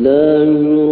الله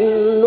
إن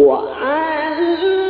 晚安。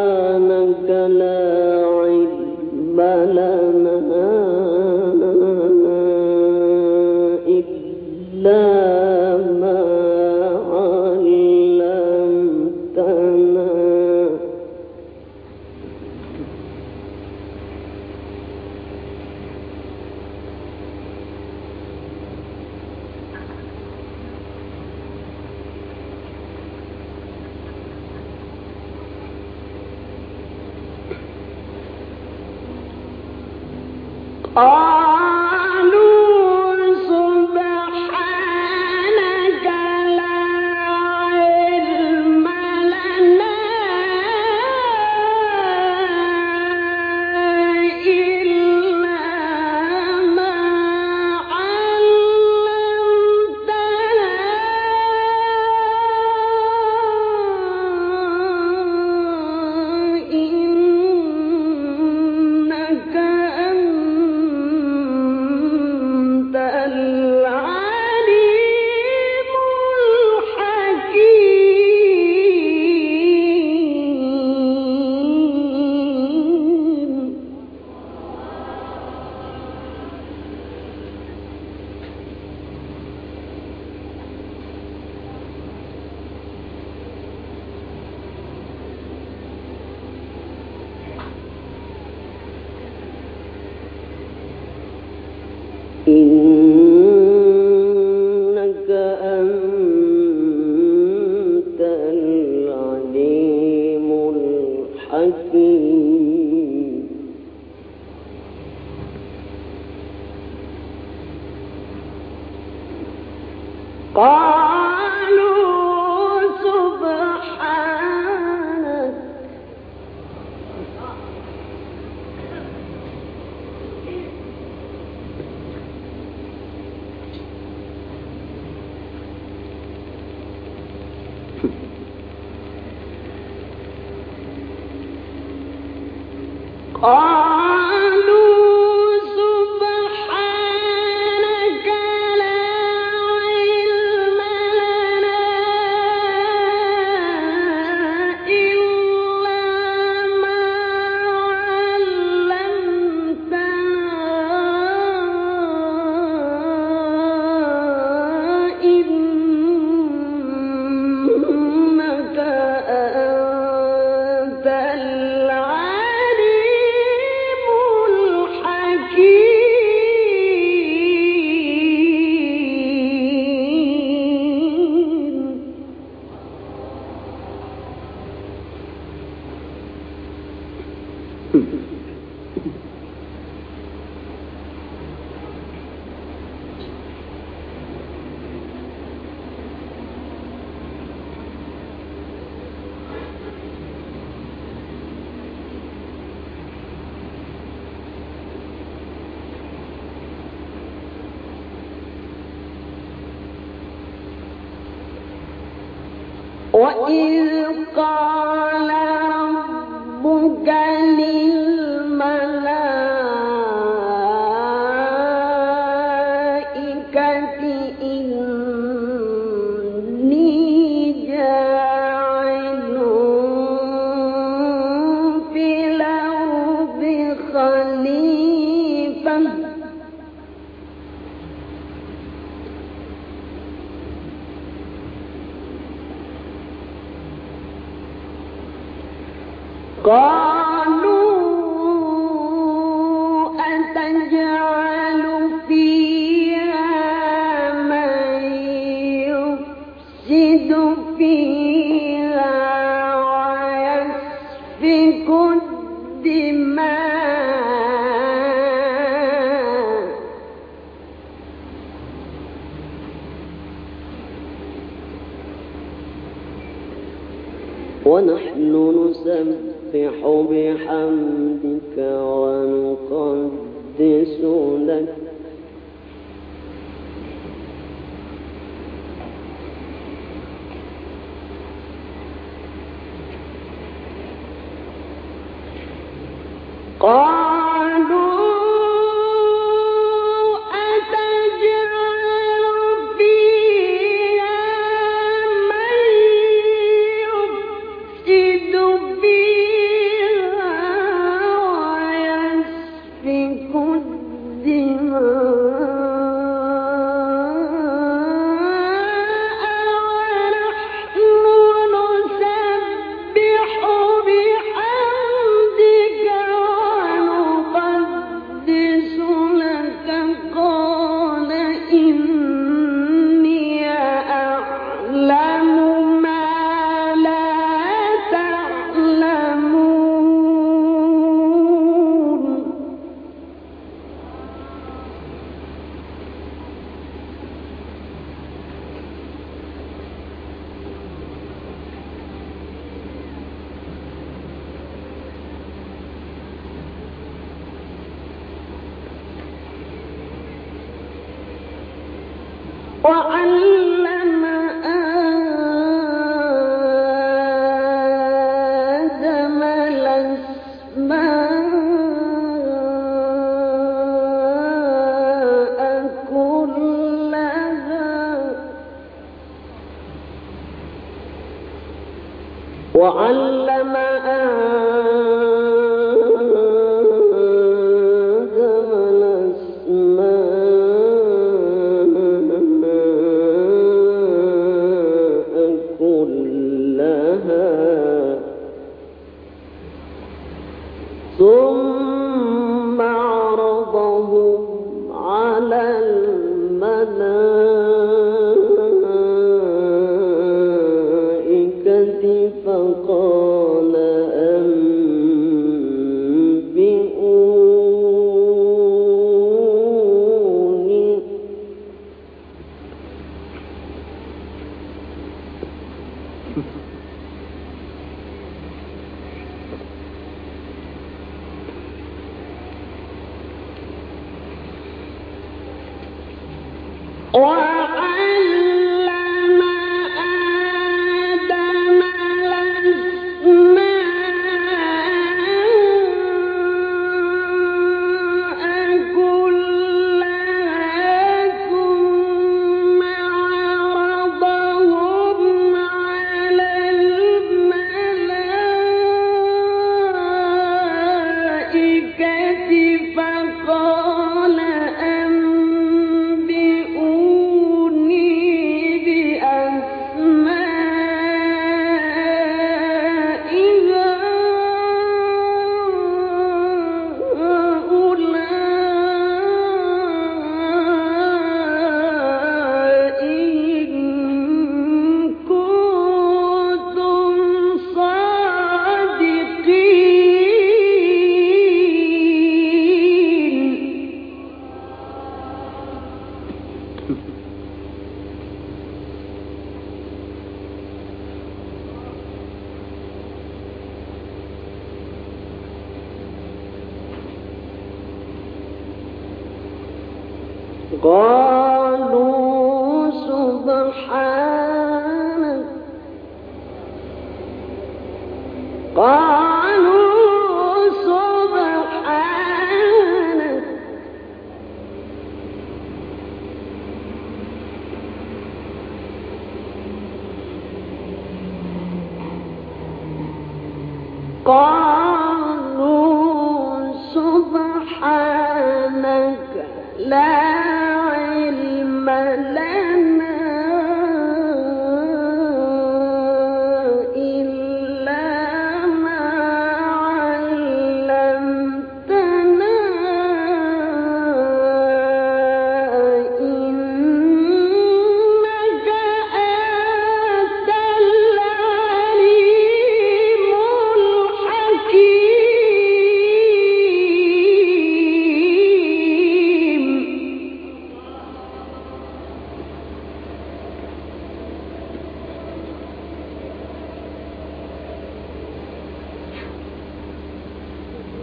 قالوا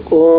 oo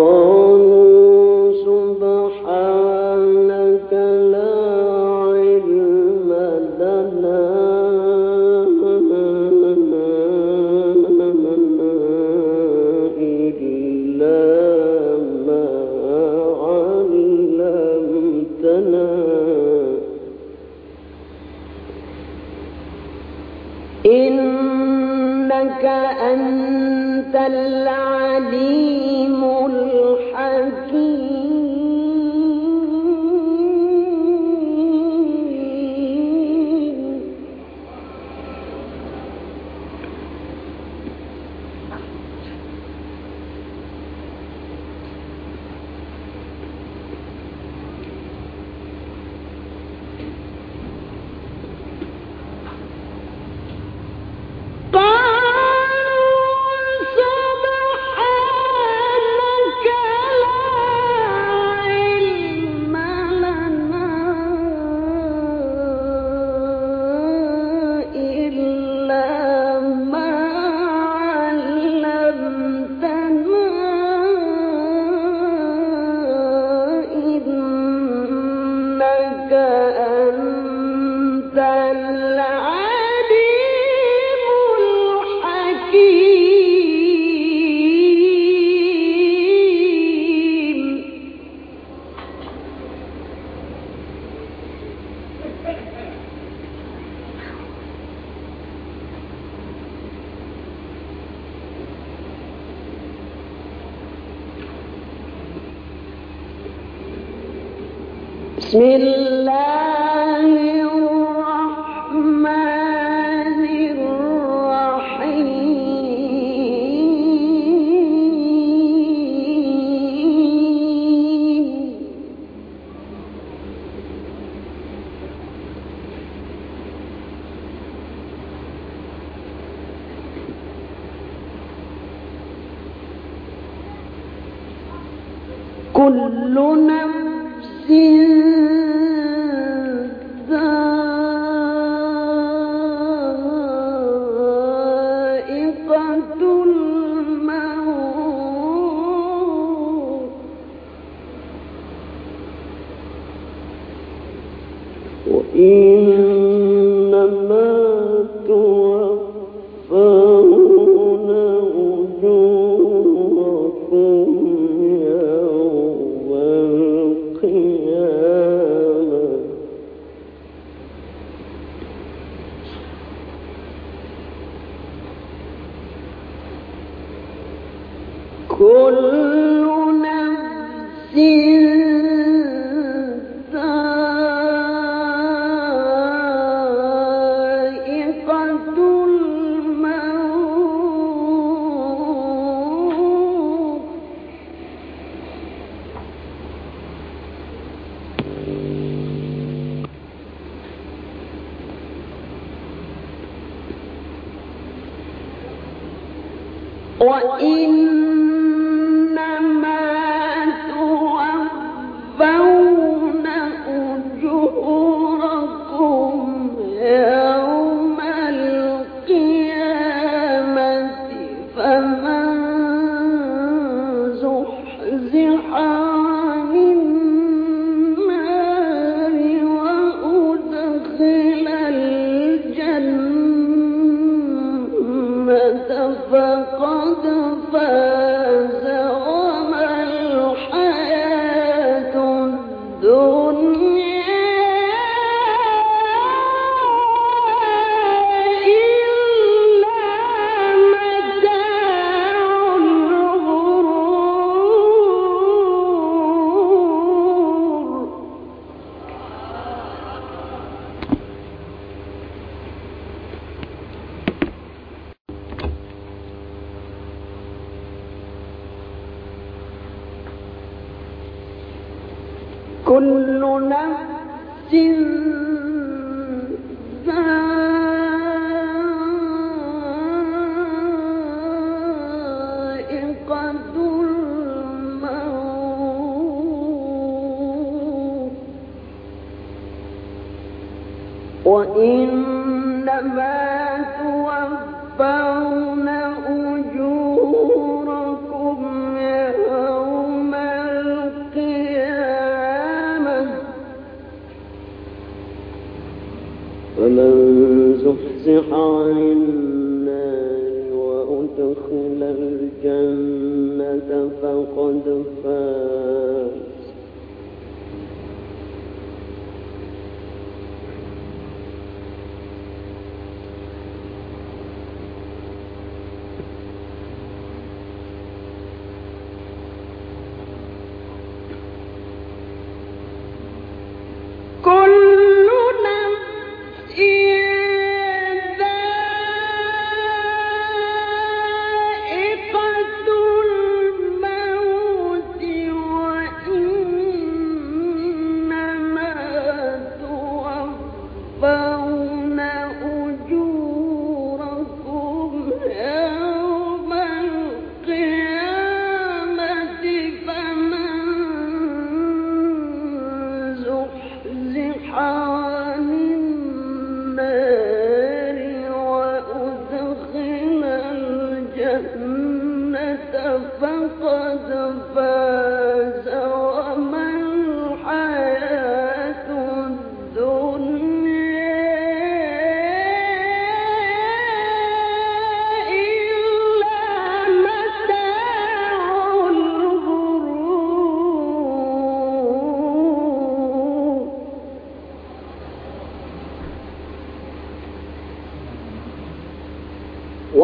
كل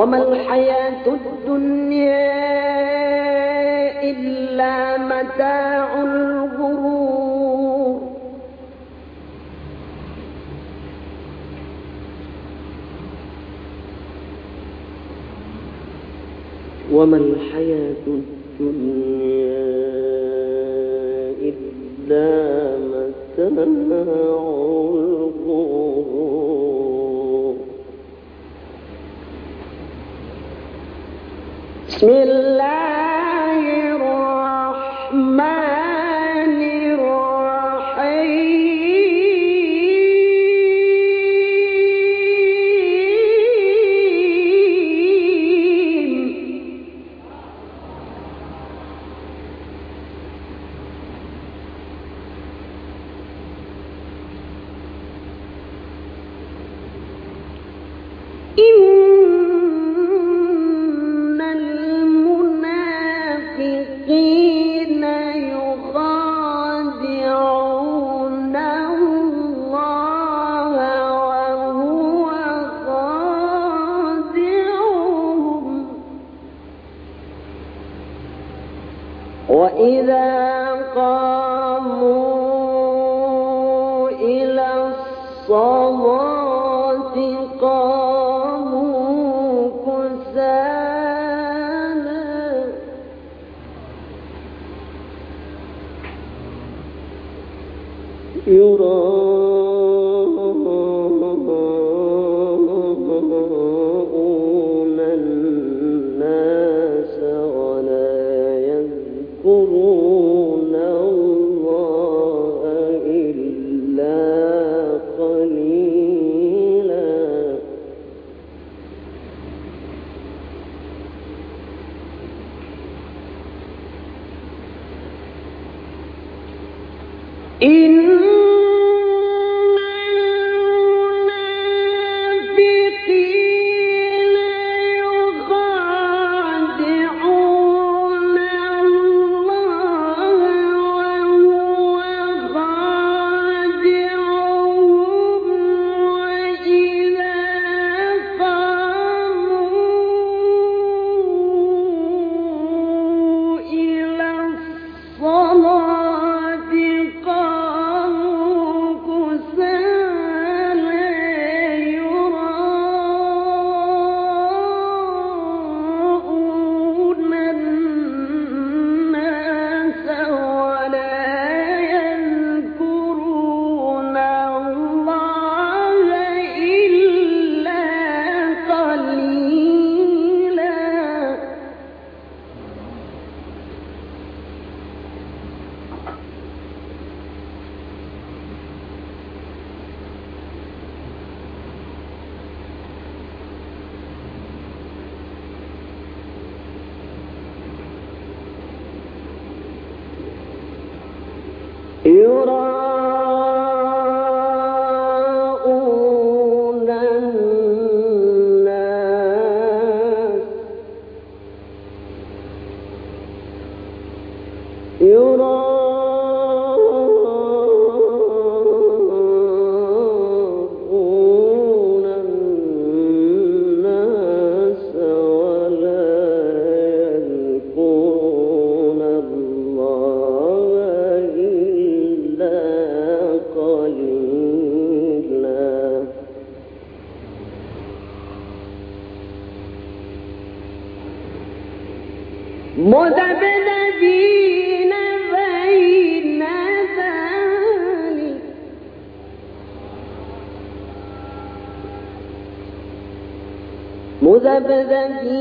وما الحياة بسم الله وَكَذَبَ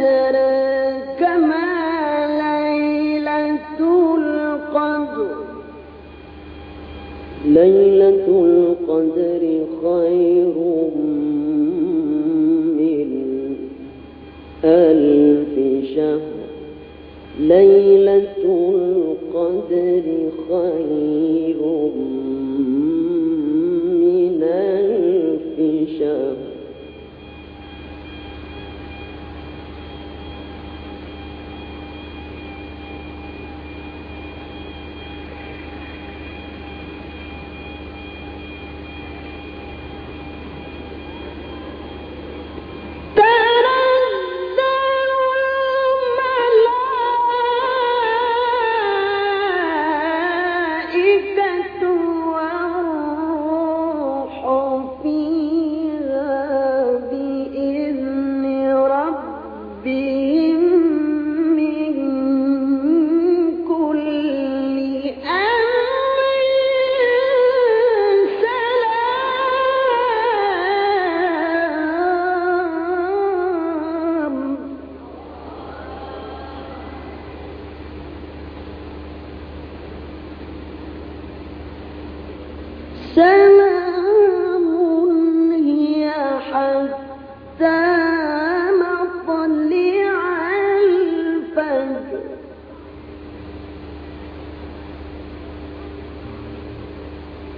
أدراك ليلة القدر. ليلة القدر خير من ألف شهر. ليلة القدر خير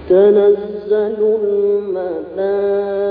تنزل الملائكة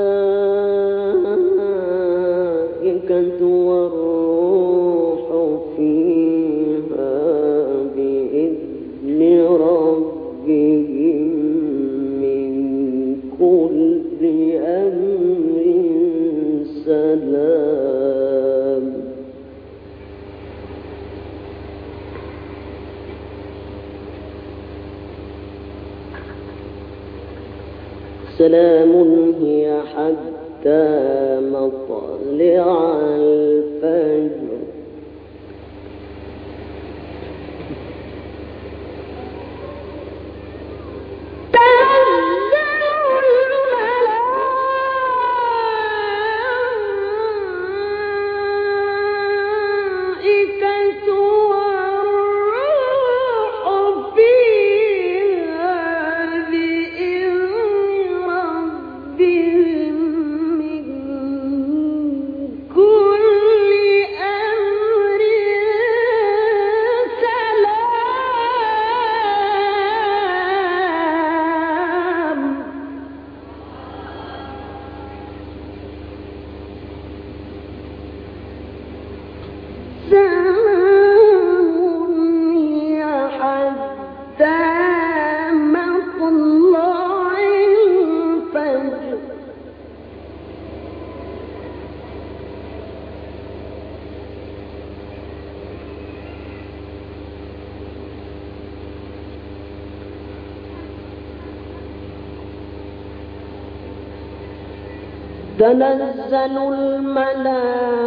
تنزل الملائكة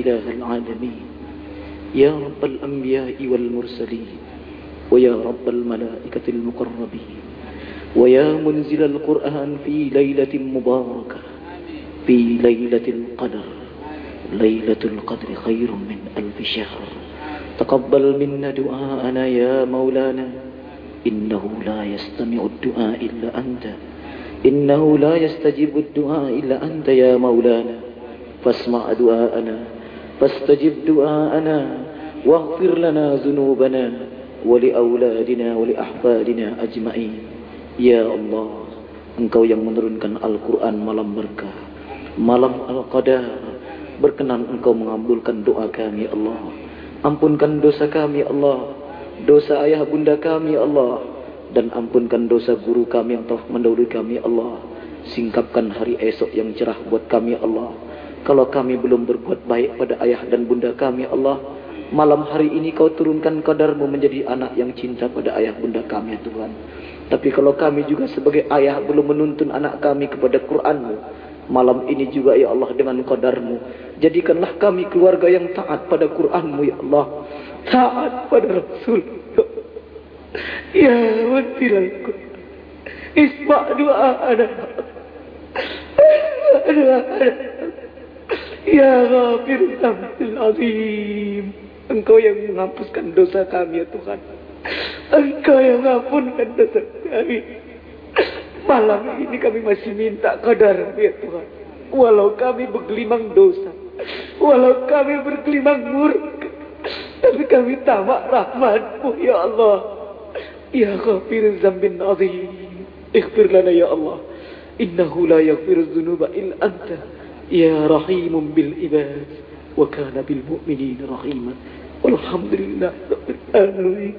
إله العالمين. يا رب الأنبياء والمرسلين ويا رب الملائكة المقربين ويا منزل القرآن في ليلة مباركة في ليلة القدر. ليلة القدر خير من ألف شهر. تقبل منا دعاءنا يا مولانا. إنه لا يستمع الدعاء إلا أنت. إنه لا يستجيب الدعاء إلا أنت يا مولانا. فاسمع دعاءنا. فاستجب دعاءنا واغفر لنا ذنوبنا ولأولادنا ولأحفادنا أجمعين يا الله Engkau yang menurunkan Al-Quran malam berkah Malam Al-Qadar Berkenan engkau mengabulkan doa kami ya Allah Ampunkan dosa kami ya Allah Dosa ayah bunda kami ya Allah Dan ampunkan dosa guru kami yang telah mendahului kami ya Allah Singkapkan hari esok yang cerah buat kami ya Allah Kalau kami belum berbuat baik pada ayah dan bunda kami Allah Malam hari ini kau turunkan kadarmu menjadi anak yang cinta pada ayah bunda kami Tuhan. Tapi kalau kami juga sebagai ayah belum menuntun anak kami kepada Qur'anmu Malam ini juga ya Allah dengan kadarmu Jadikanlah kami keluarga yang taat pada Qur'anmu ya Allah. Taat pada Rasul. Ya Wabilal Qur'an Isma' doa Ya ghafir Zambil Azim Engkau yang menghapuskan dosa kami ya Tuhan. Engkau yang mengampunkan dosa kami. Malam ini kami masih minta kadar ya Tuhan. Walau kami bergelimang dosa Walau kami bergelimang murka Tapi kami tamak rahmatmu ya Allah. Ya ghafir Zambil Azim Ighfir lana ya Allah. Innahu la yaghfir dhunuba illa anta يا رحيم بالعباد وكان بالمؤمنين رحيما والحمد لله رب العالمين.